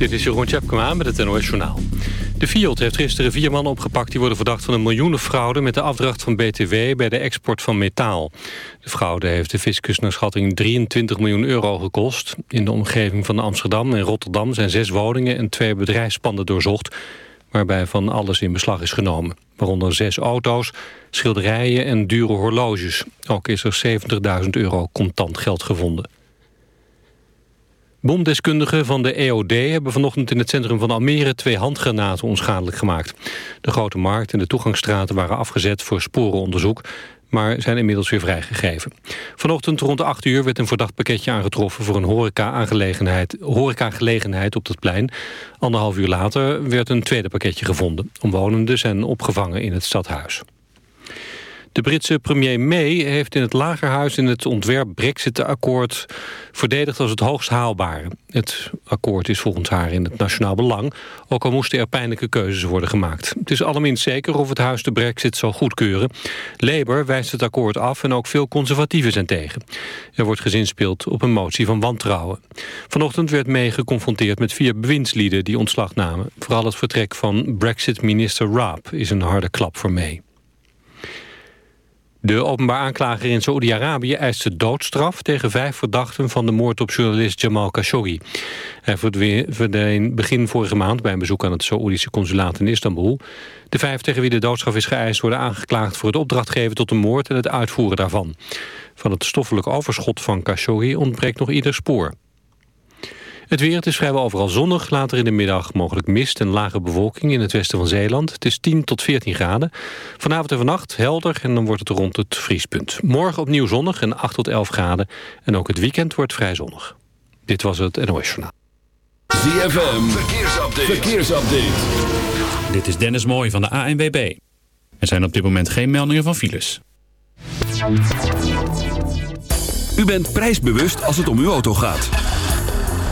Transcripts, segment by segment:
Dit is Jeroen Tjepkema met het NOS Journaal. De Fiat heeft gisteren vier mannen opgepakt... die worden verdacht van een miljoenenfraude... met de afdracht van BTW bij de export van metaal. De fraude heeft de fiscus naar schatting 23 miljoen euro gekost. In de omgeving van Amsterdam en Rotterdam... zijn zes woningen en twee bedrijfspanden doorzocht... waarbij van alles in beslag is genomen. Waaronder zes auto's, schilderijen en dure horloges. Ook is er 70.000 euro contant geld gevonden. Bomdeskundigen van de EOD hebben vanochtend in het centrum van Almere twee handgranaten onschadelijk gemaakt. De grote markt en de toegangsstraten waren afgezet voor sporenonderzoek, maar zijn inmiddels weer vrijgegeven. Vanochtend rond de 8 uur werd een verdacht pakketje aangetroffen voor een horeca-gelegenheid horeca op het plein. Anderhalf uur later werd een tweede pakketje gevonden. Omwonenden zijn opgevangen in het stadhuis. De Britse premier May heeft in het Lagerhuis in het ontwerp Brexit-akkoord verdedigd als het hoogst haalbare. Het akkoord is volgens haar in het nationaal belang, ook al moesten er pijnlijke keuzes worden gemaakt. Het is allerminst zeker of het huis de Brexit zal goedkeuren. Labour wijst het akkoord af en ook veel conservatieven zijn tegen. Er wordt gezinspeeld op een motie van wantrouwen. Vanochtend werd May geconfronteerd met vier bewindslieden die ontslag namen. Vooral het vertrek van Brexit-minister Raab is een harde klap voor May. De openbaar aanklager in Saoedi-Arabië eist de doodstraf... tegen vijf verdachten van de moord op journalist Jamal Khashoggi. Hij verdween begin vorige maand bij een bezoek aan het Saoedische consulaat in Istanbul. De vijf tegen wie de doodstraf is geëist worden aangeklaagd... voor het opdrachtgeven tot de moord en het uitvoeren daarvan. Van het stoffelijk overschot van Khashoggi ontbreekt nog ieder spoor. Het weer, het is vrijwel overal zonnig. Later in de middag mogelijk mist en lage bewolking in het westen van Zeeland. Het is 10 tot 14 graden. Vanavond en vannacht helder en dan wordt het rond het vriespunt. Morgen opnieuw zonnig en 8 tot 11 graden. En ook het weekend wordt vrij zonnig. Dit was het NOS Journaal. ZFM, verkeersupdate. verkeersupdate. Dit is Dennis Mooij van de ANWB. Er zijn op dit moment geen meldingen van files. U bent prijsbewust als het om uw auto gaat.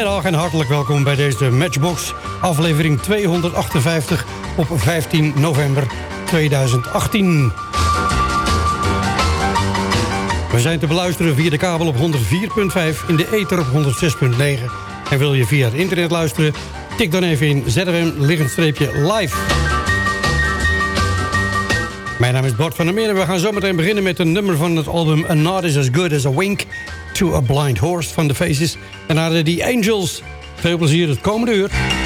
Goedemiddag en hartelijk welkom bij deze Matchbox, aflevering 258 op 15 november 2018. We zijn te beluisteren via de kabel op 104.5, in de ether op 106.9. En wil je via het internet luisteren, tik dan even in ZFM liggend live. Mijn naam is Bart van der Meer en we gaan zometeen beginnen met een nummer van het album A Not Is As Good As A Wink to a Blind Horse van The Faces. En naar de Angels. Veel plezier het komende uur.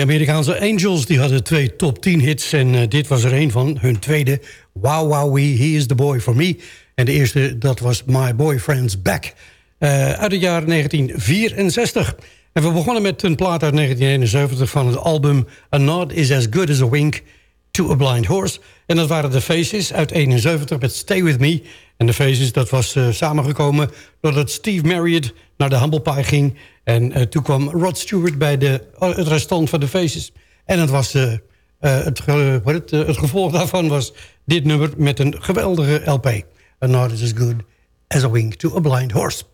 De Amerikaanse Angels die hadden twee top 10 hits... en uh, dit was er een van hun tweede. Wow Wow He is the Boy for Me. En de eerste, dat was My Boyfriend's Back. Uh, uit het jaar 1964. En we begonnen met een plaat uit 1971 van het album... A Nod is as good as a wink to a blind horse. En dat waren de Faces uit 71 met Stay With Me. En de Faces, dat was uh, samengekomen doordat Steve Marriott naar de Humble Pie ging... En uh, toen kwam Rod Stewart bij de, uh, het restant van de Faces. En het, was, uh, het, het, het, gevolg daarvan was dit nummer met een geweldige LP. A Not as good as a wink to a blind horse.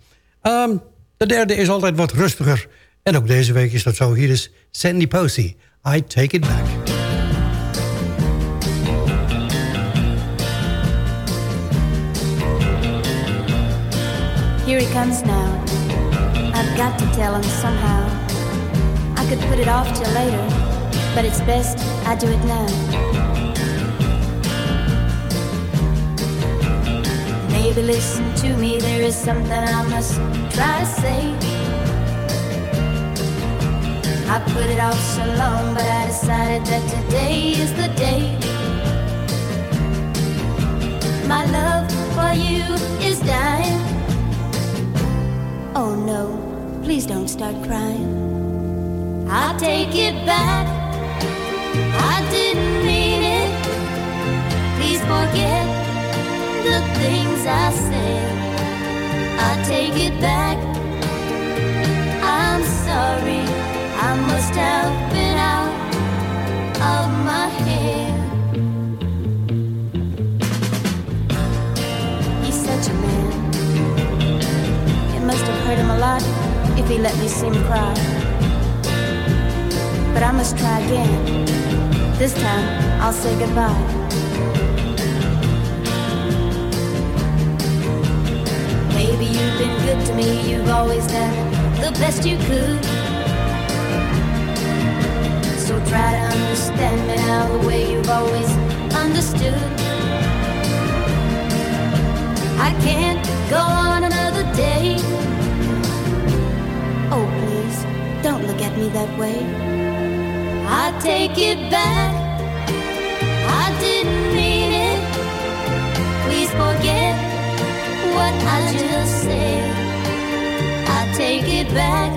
Um, de derde is altijd wat rustiger. En ook deze week is dat zo. Hier is Sandy Posey. I Take It Back. Here he comes now. Got to tell him somehow. I could put it off till later, but it's best I do it now. Maybe listen to me, there is something I must try to say. I put it off so long, but I decided that today is the day. My love for you is dying. Oh no please don't start crying. I'll take it back. I didn't mean it. Please forget the things I said. I take it back. I'm sorry. I must have been out of my head. He's such a man. It must have hurt him a lot if he let me see him cry. But I must try again. This time I'll say goodbye. Maybe you've been good to me, you've always done the best you could. So try to understand me now the way you've always understood. I can't go on another day Oh, please, don't look at me that way. I take it back. I didn't mean it. Please forget what I just said. I take it back.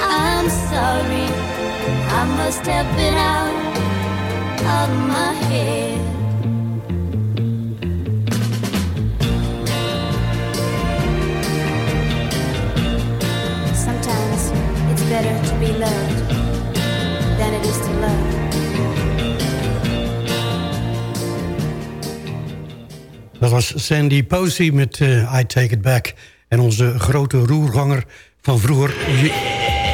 I'm sorry. I must have been out of my head. Better to be loved than it is to love. was Sandy Posey met uh, I Take It Back. En onze grote roerganger van vroeger...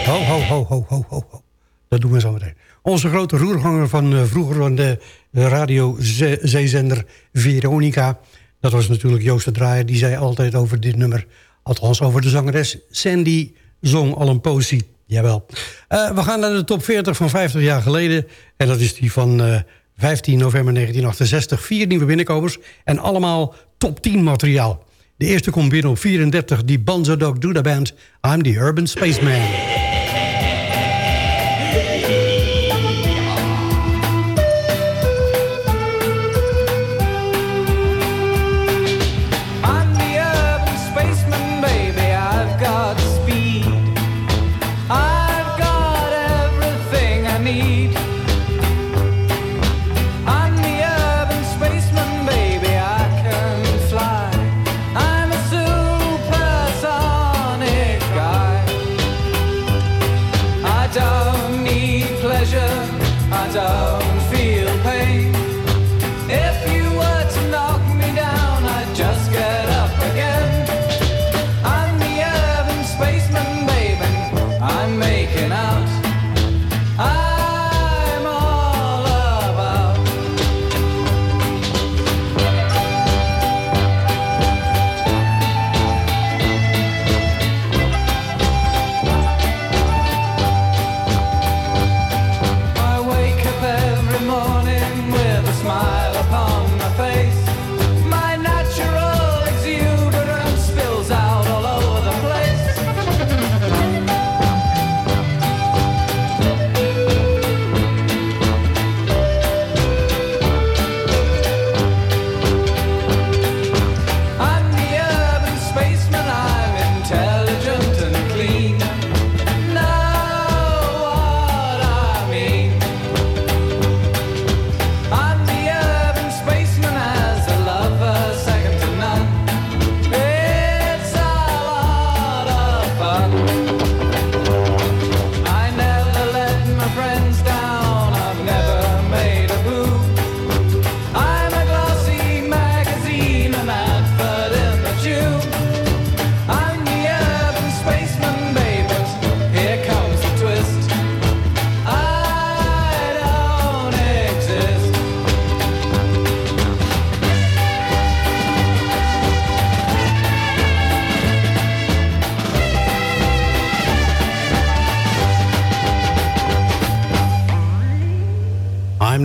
Ho, ho, ho, ho, ho, ho, ho. Dat doen we zo meteen. Onze grote roerganger van uh, vroeger van de radiozeezender Veronica. Dat was natuurlijk Joost de Draaier. Die zei altijd over dit nummer... althans over de zangeres Sandy zong al een poëzie. Jawel. Uh, we gaan naar de top 40 van 50 jaar geleden. En dat is die van uh, 15 november 1968. Vier nieuwe binnenkomers en allemaal top 10 materiaal. De eerste komt binnen op 34, die Banzo Dog Duda Band. I'm the Urban Spaceman. need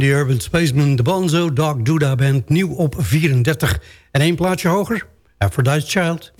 Urban Spaceman, de Bonzo Dog Duda Band, nieuw op 34. En één plaatsje hoger, Aphrodite's Child.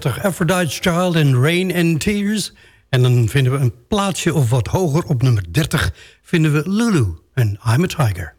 30. Aphrodite's Child in Rain and Tears. En dan vinden we een plaatsje of wat hoger op nummer 30... vinden we Lulu en I'm a Tiger.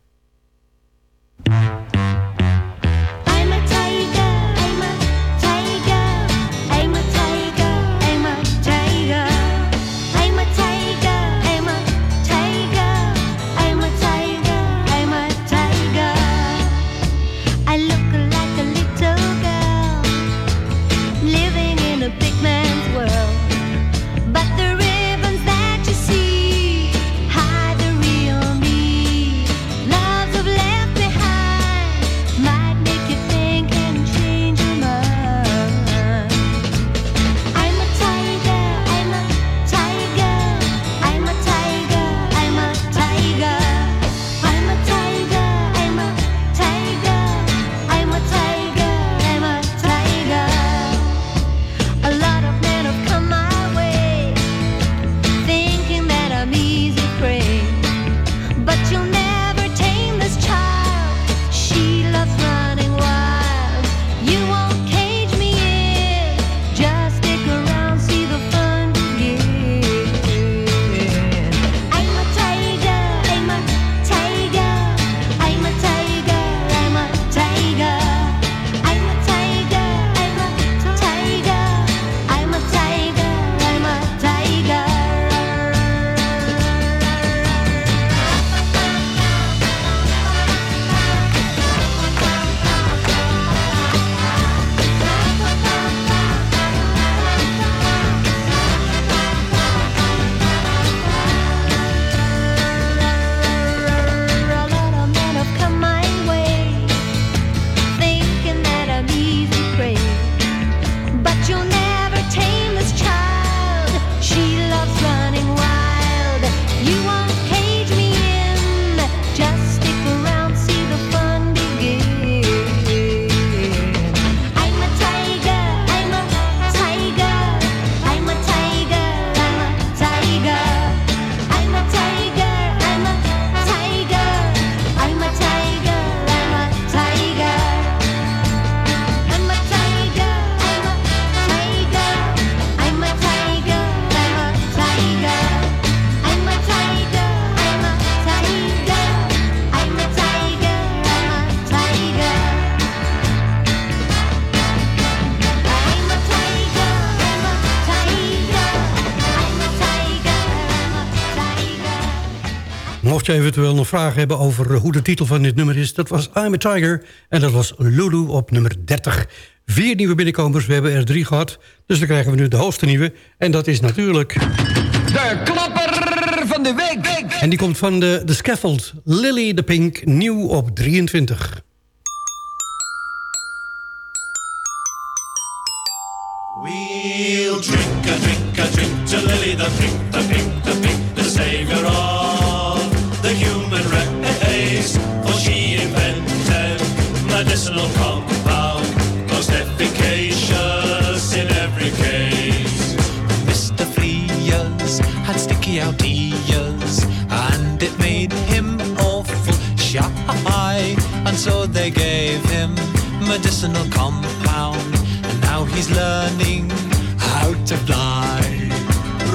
Mocht je eventueel nog vragen hebben over eh, hoe de titel van dit nummer is... dat was I'm a Tiger en dat was Lulu op nummer 30. Vier nieuwe binnenkomers, we hebben er drie gehad. Dus dan krijgen we nu de hoogste nieuwe. En dat is natuurlijk... De klapper van de week. En die komt van de, de Scaffold. Lily de Pink, nieuw op 23. We'll drink a drink a drink to Lily the pink, the pink, the medicinal compound, and now he's learning how to fly.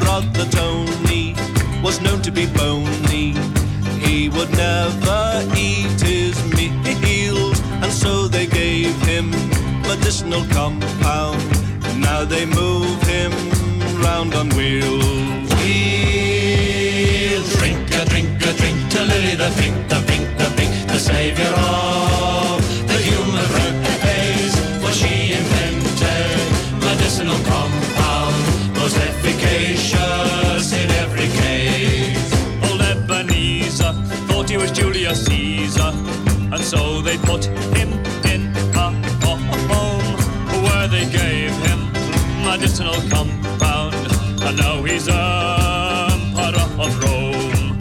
Brother Tony was known to be bony. He would never eat his meals, and so they gave him medicinal compound. Now they move him round on wheels. We'll drink a drink a drink to Lily the pink, the pink, the pink, the savior Julius Caesar, and so they put him in a home where they gave him medicinal compound, and now he's emperor of Rome.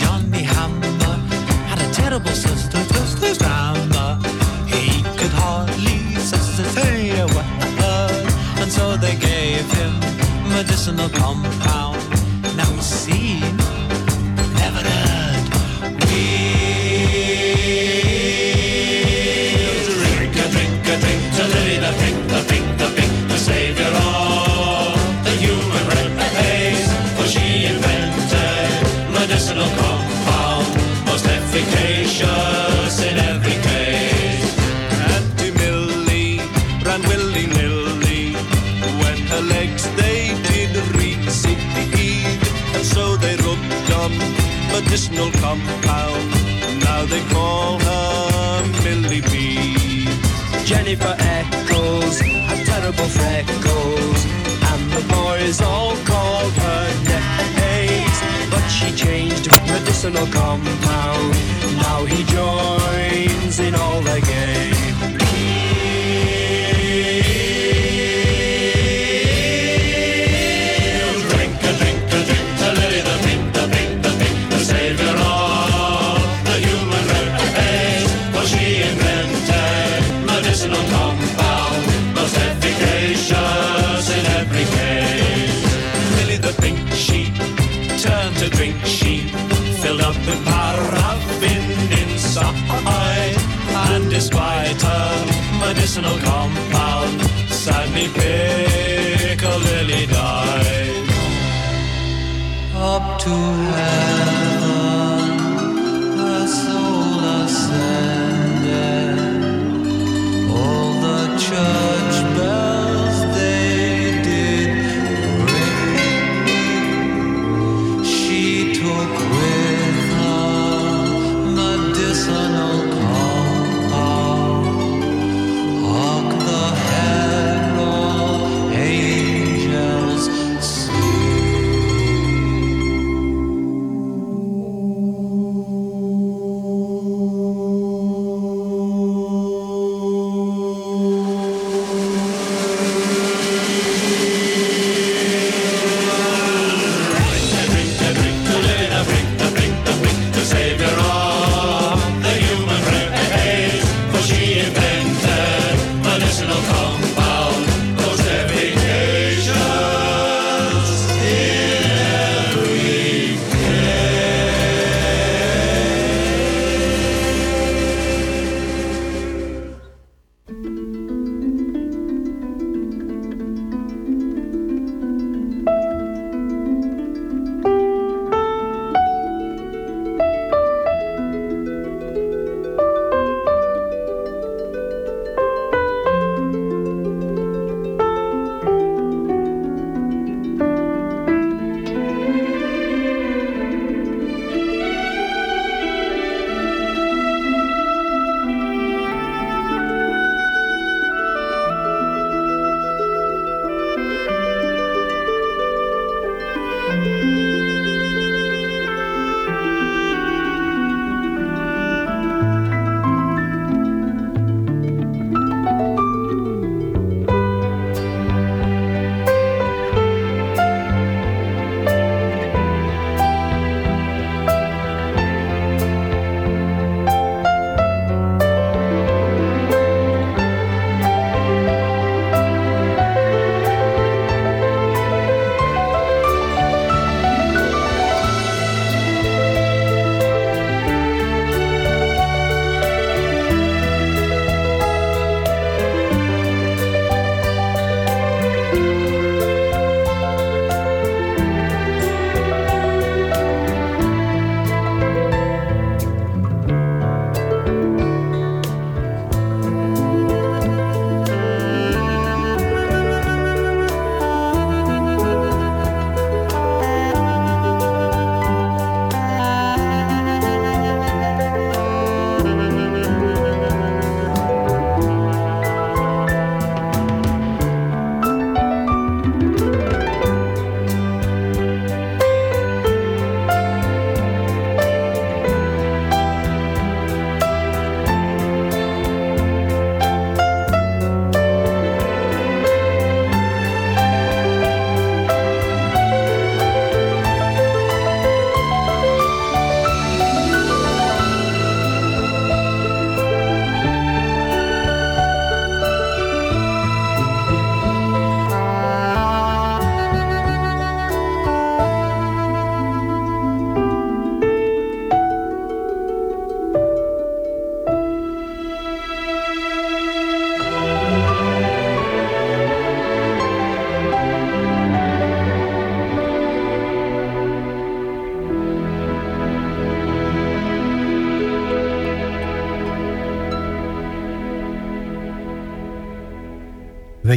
Johnny Hammer had a terrible sister, Twisted Hammer. He could hardly say a word, and so they gave him medicinal compound. Now he's medicinal compound. Now they call her Millie B. Jennifer Eccles had terrible freckles, and the boys all called her names. But she changed medicinal compound. Now he joins in all the games. medicinal calm.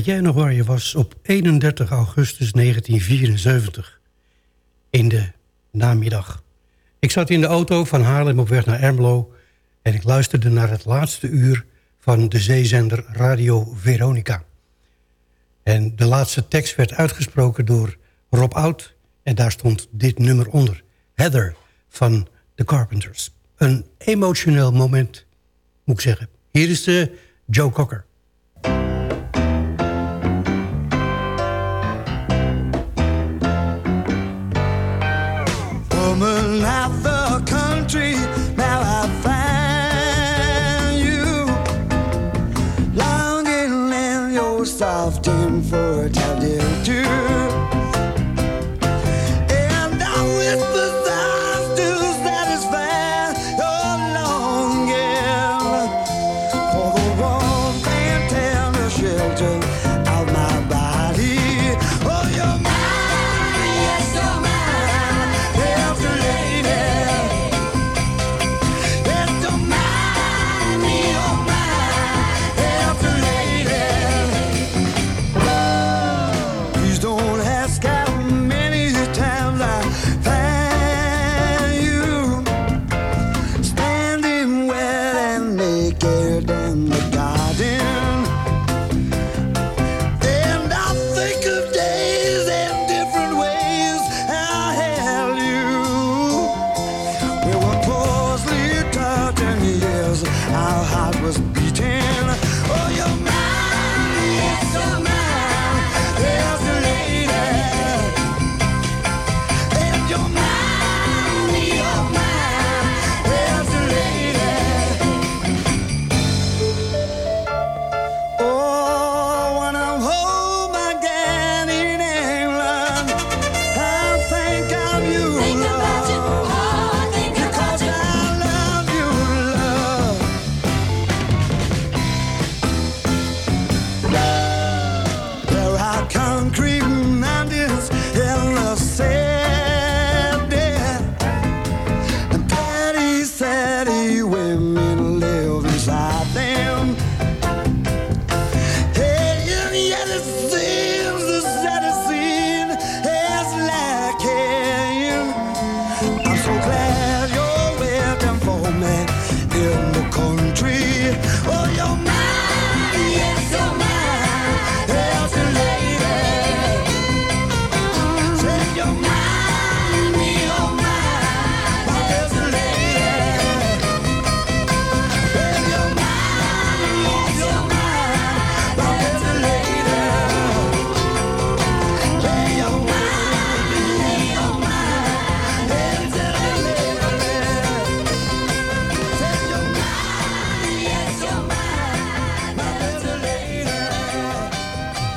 weet jij nog waar je was op 31 augustus 1974? In de namiddag. Ik zat in de auto van Haarlem op weg naar Ermelo... en ik luisterde naar het laatste uur van de zeezender Radio Veronica. En de laatste tekst werd uitgesproken door Rob Oud... en daar stond dit nummer onder. Heather van The Carpenters. Een emotioneel moment, moet ik zeggen. Hier is de Joe Cocker. woman out the country. Now I find you longing in your soft and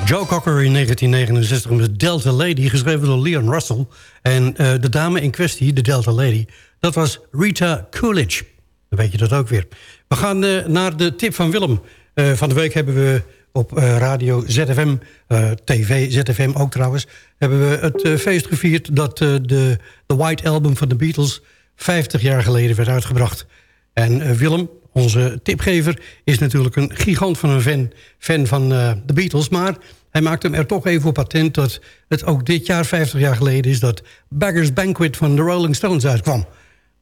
Joe Cocker in 1969 met Delta Lady, geschreven door Leon Russell. En uh, de dame in kwestie, de Delta Lady, dat was Rita Coolidge. Dan weet je dat ook weer. We gaan uh, naar de tip van Willem. Uh, van de week hebben we op radio ZFM, tv ZFM ook trouwens... hebben we het feest gevierd dat de, de White Album van de Beatles... 50 jaar geleden werd uitgebracht. En Willem, onze tipgever, is natuurlijk een gigant van een fan, fan van de Beatles... maar hij maakte hem er toch even op patent dat het ook dit jaar, 50 jaar geleden is... dat Beggars Banquet van de Rolling Stones uitkwam.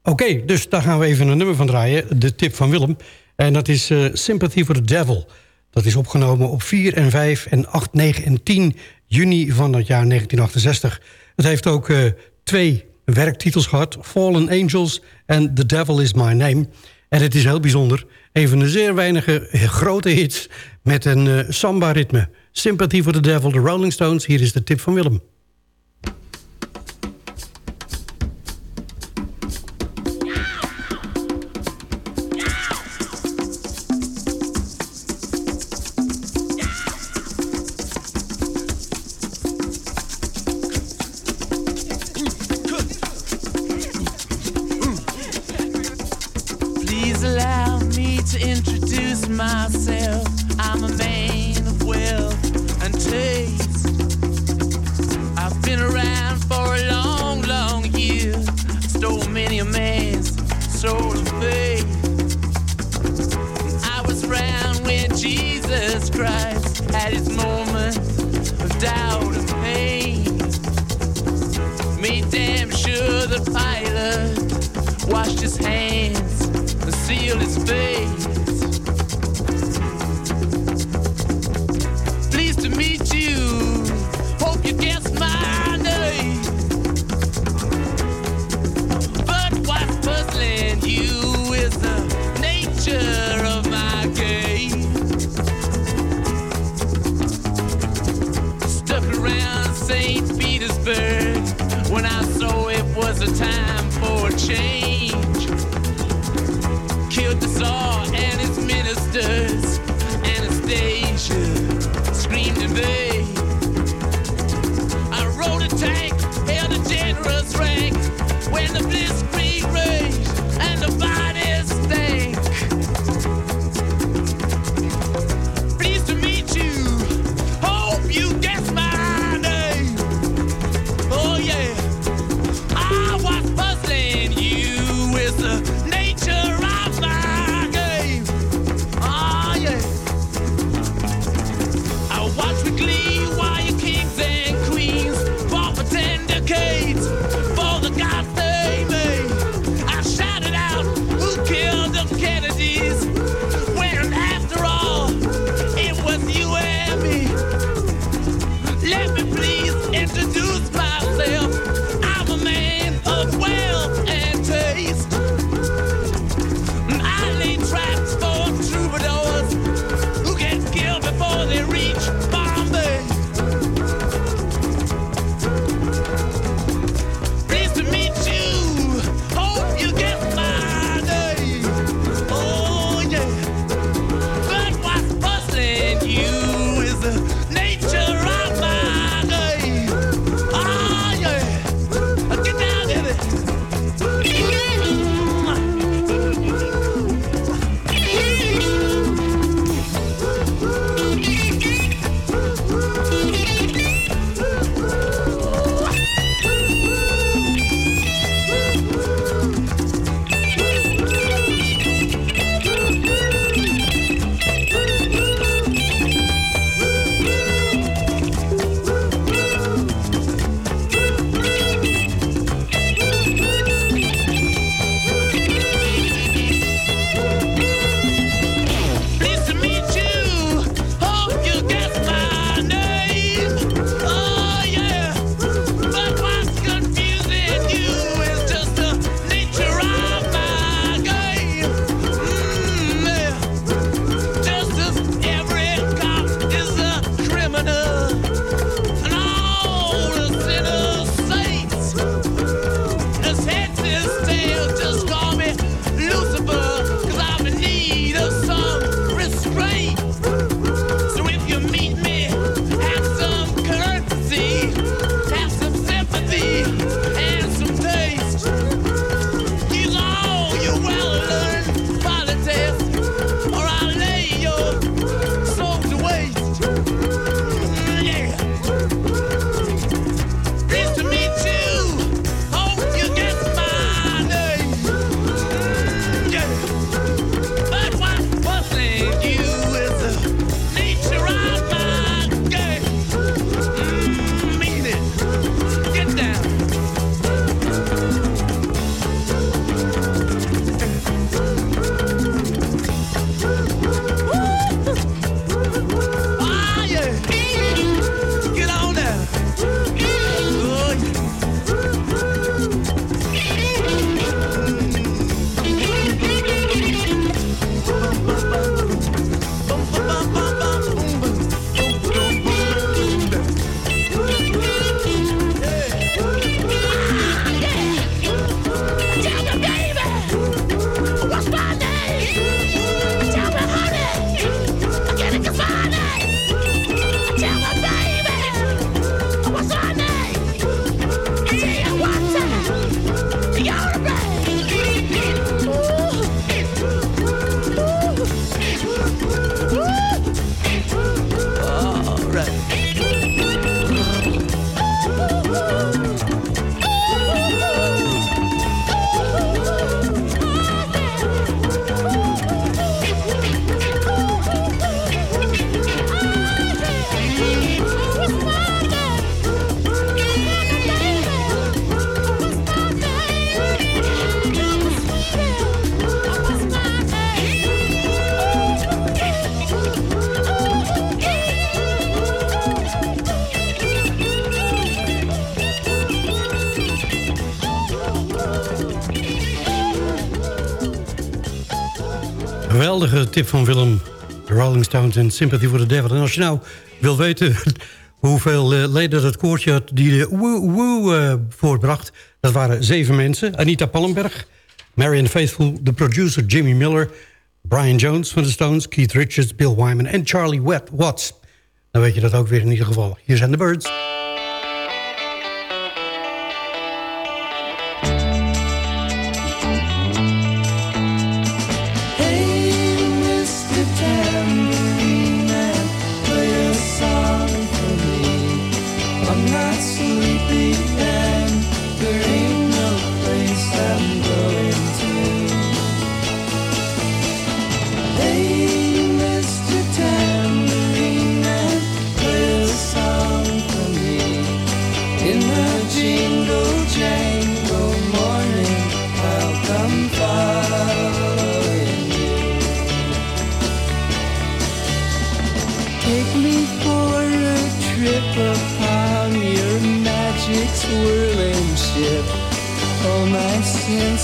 Oké, dus daar gaan we even een nummer van draaien. De tip van Willem. En dat is uh, Sympathy for the Devil. Dat is opgenomen op 4 en 5 en 8, 9 en 10 juni van het jaar 1968. Het heeft ook uh, twee werktitels gehad. Fallen Angels en The Devil is My Name. En het is heel bijzonder. Een van de zeer weinige grote hits met een uh, samba-ritme. Sympathy for the Devil, de Rolling Stones. Hier is de tip van Willem. his hands and seal his face. Pleased to meet you. Hope you guess my name. But what's puzzling you is the nature of my game. Stuck around St. Petersburg when I saw it was a time for a change. Tip van Willem. The Rolling Stones en Sympathy for the Devil. En als je nou wil weten hoeveel uh, leden dat koortje had... die de woe woe uh, voortbracht... dat waren zeven mensen. Anita Pallenberg, Marion Faithful, de producer Jimmy Miller... Brian Jones van de Stones, Keith Richards, Bill Wyman en Charlie Watts. Dan weet je dat ook weer in ieder geval. Hier zijn de Birds.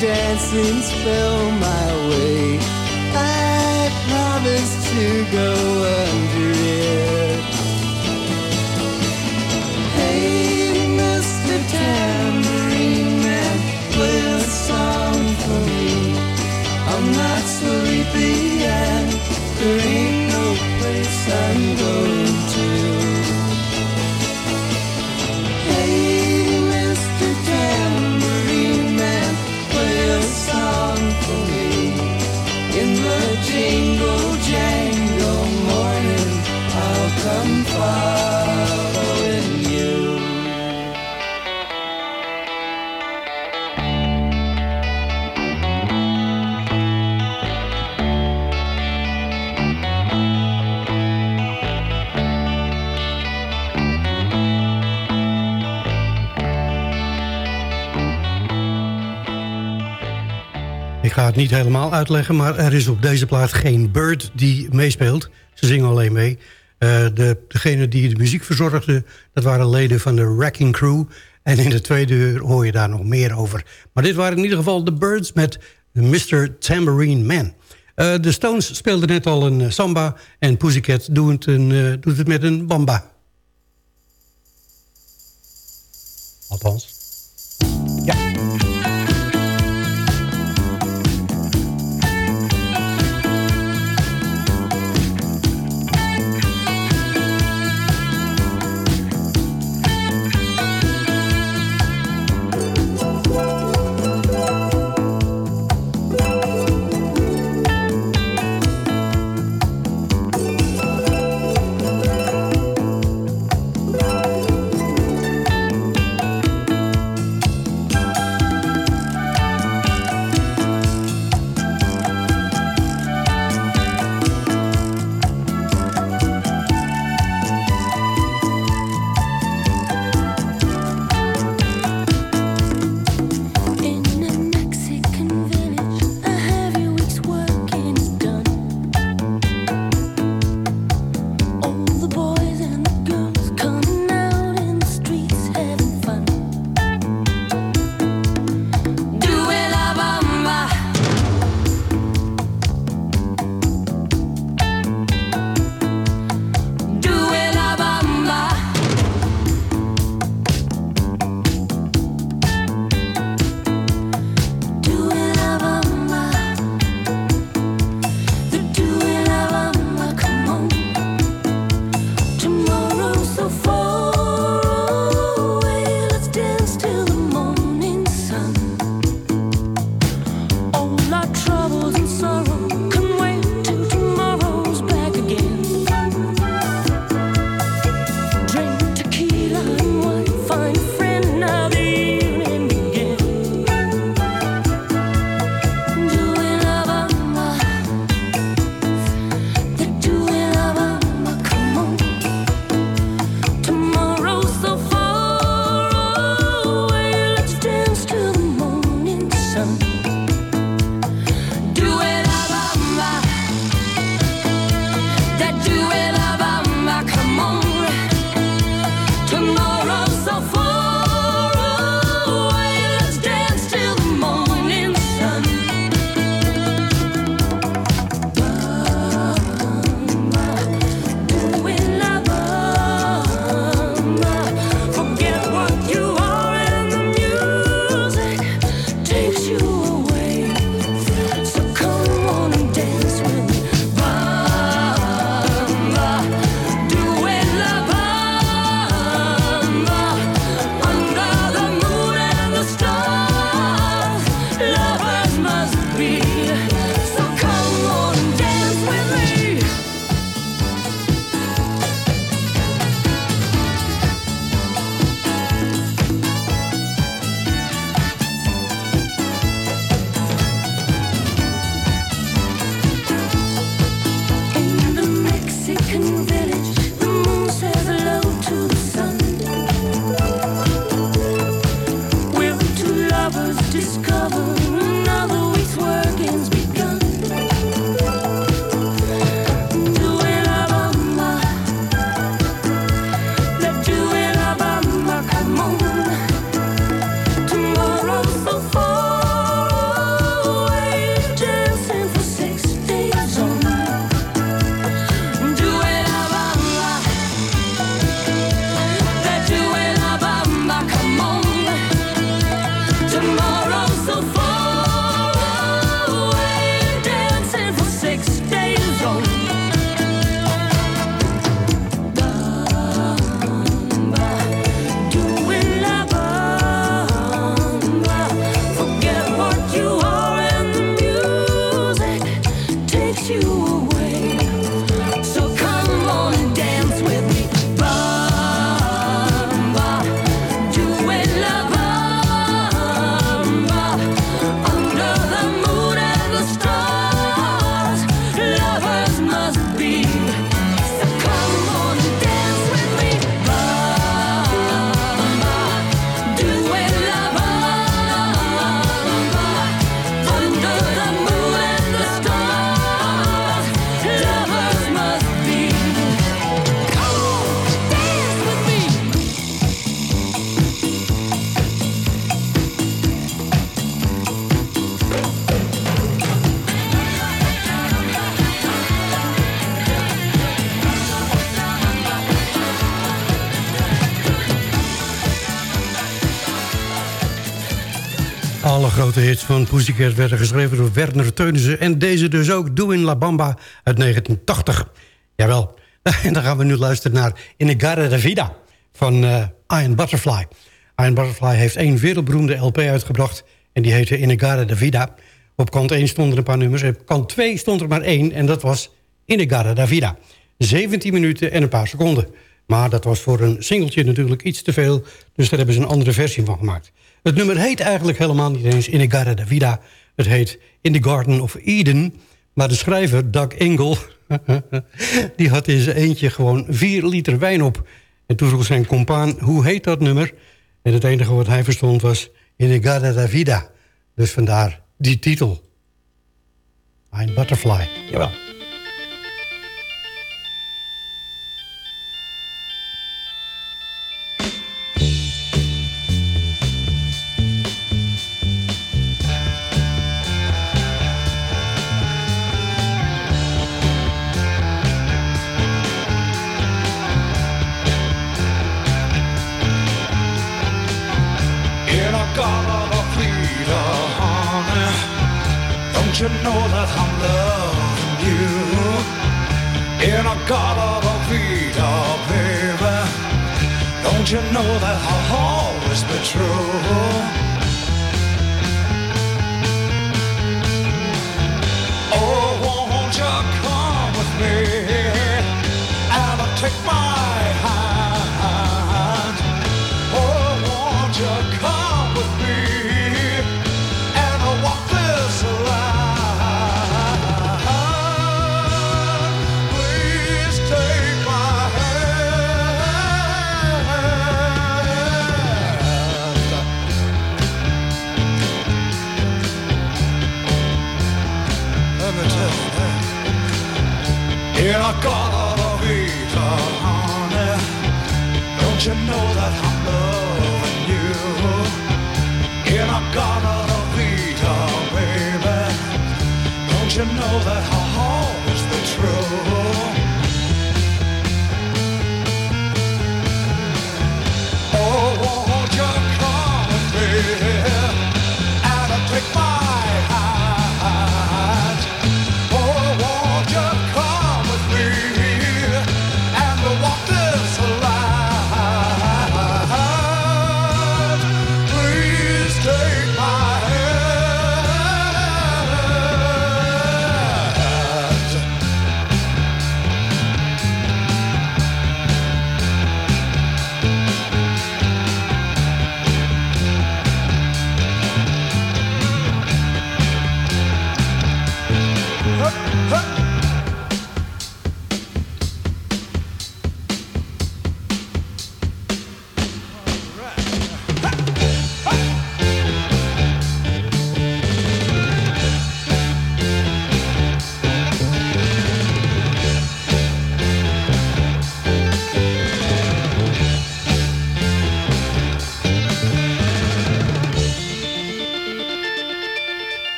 dancing fell my way. I promised to go away. Niet helemaal uitleggen, maar er is op deze plaat geen Bird die meespeelt. Ze zingen alleen mee. Uh, de, degene die de muziek verzorgde, dat waren leden van de Wrecking Crew. En in de tweede uur hoor je daar nog meer over. Maar dit waren in ieder geval de Birds met Mr. Tambourine Man. Uh, de Stones speelden net al een uh, samba en Pussycat doet, een, doet het met een bamba. Althans. Van Pussycat werden geschreven door Werner Teunissen... en deze dus ook, Doin La Bamba uit 1980. Jawel, en dan gaan we nu luisteren naar Inegare de Vida van uh, Iron Butterfly. Iron Butterfly heeft één wereldberoemde LP uitgebracht... en die heette Inegare de Vida. Op kant 1 stonden er een paar nummers, op kant 2 stond er maar één... en dat was Inegare de Vida. 17 minuten en een paar seconden. Maar dat was voor een singeltje natuurlijk iets te veel... dus daar hebben ze een andere versie van gemaakt. Het nummer heet eigenlijk helemaal niet eens In the Garden da Vida. Het heet In the Garden of Eden. Maar de schrijver, Doug Engel, die had in zijn eentje gewoon vier liter wijn op. En toen vroeg zijn compaan, hoe heet dat nummer? En het enige wat hij verstond was In the Garden da Vida. Dus vandaar die titel. Ein Butterfly, jawel.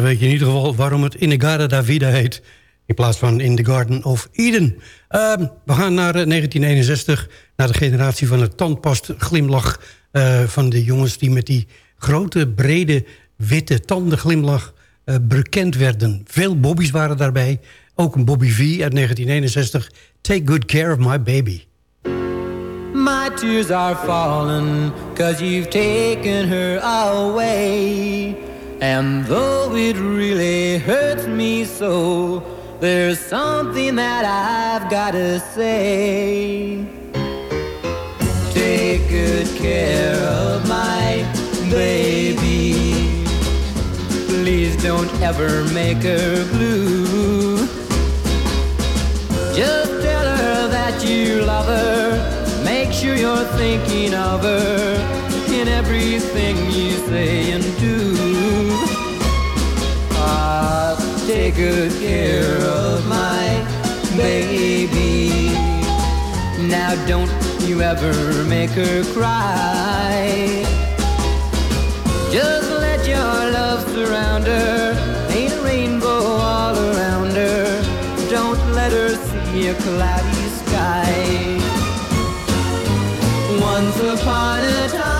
Dan weet je in ieder geval waarom het In the Garden Davida heet. In plaats van In the Garden of Eden. Ehm, we gaan naar eh, 1961. Naar de generatie van het tandpast glimlach. eh, van de jongens die met die grote, brede, witte tandenglimlach eh, bekend werden. Veel bobby's waren daarbij. Ook een Bobby V uit 1961. Take good care of my baby. My tears are falling cause you've taken her away. And though it really hurts me so, there's something that I've gotta say. Take good care of my baby. Please don't ever make her blue. Just tell her that you love her. Make sure you're thinking of her in everything you say and take good care of my baby. Now don't you ever make her cry. Just let your love surround her. Paint a rainbow all around her. Don't let her see a cloudy sky. Once upon a time.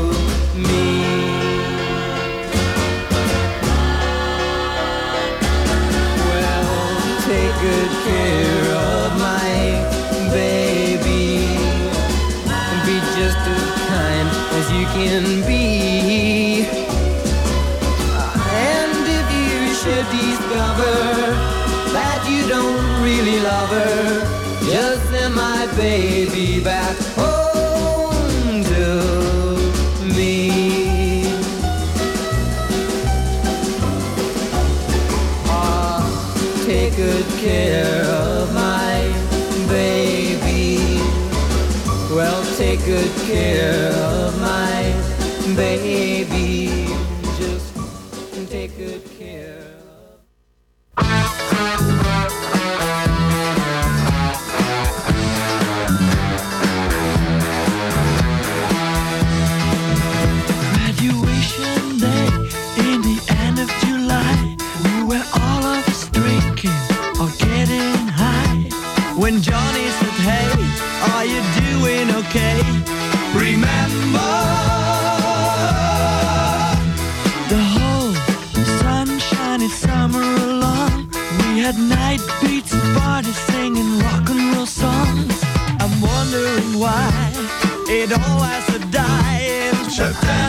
can be. And if you should discover that you don't really love her, just send my baby back home to me. Ah, take good care good care of my baby.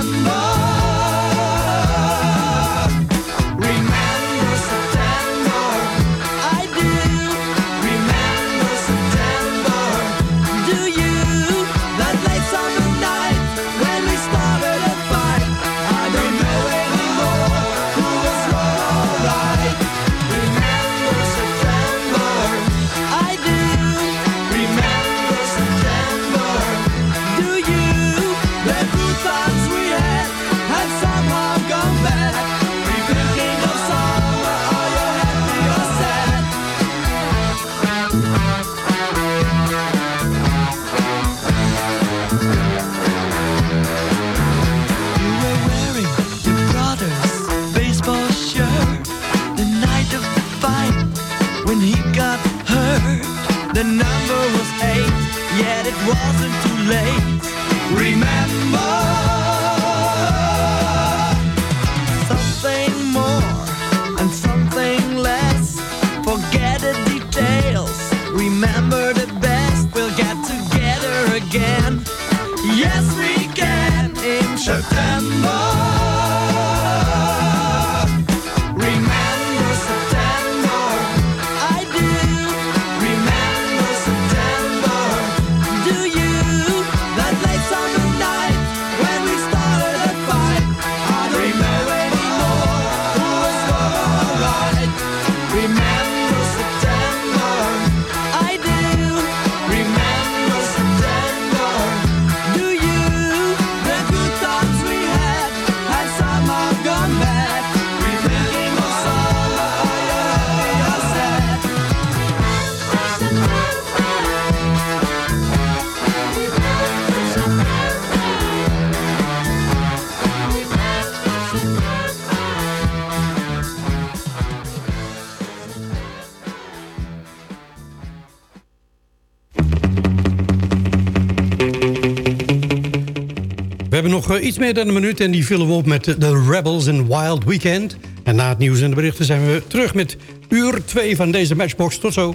remember Eh, iets meer dan een minuut en die vullen we op met de Rebels in Wild Weekend. En na het nieuws en de berichten zijn we terug met uur 2 van deze Matchbox. Tot zo.